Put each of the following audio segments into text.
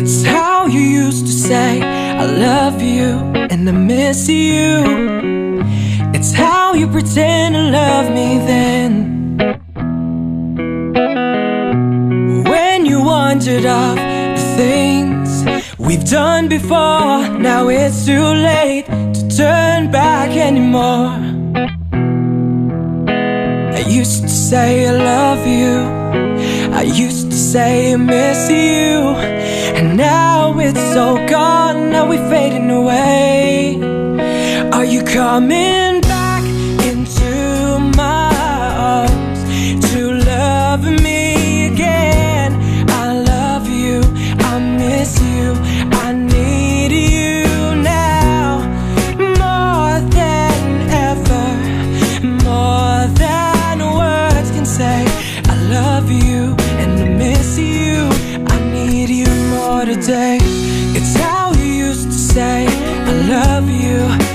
It's how you used to say I love you and I miss you. It's how you pretend to love me then. When you wandered off the things we've done before Now it's too late to turn back anymore. I used to say I love you. I used to say I miss you And now it's all gone, now we're fading away. Are you coming and I miss you. I need you more today. It's how you used to say I love you.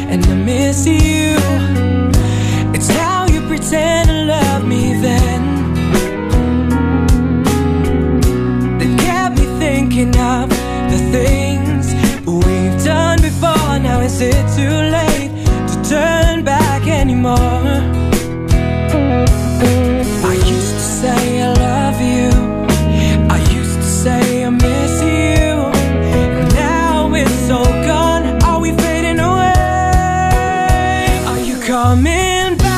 coming back.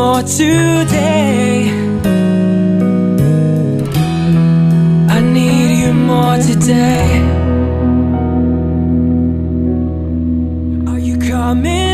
more today I need you more today Are you coming?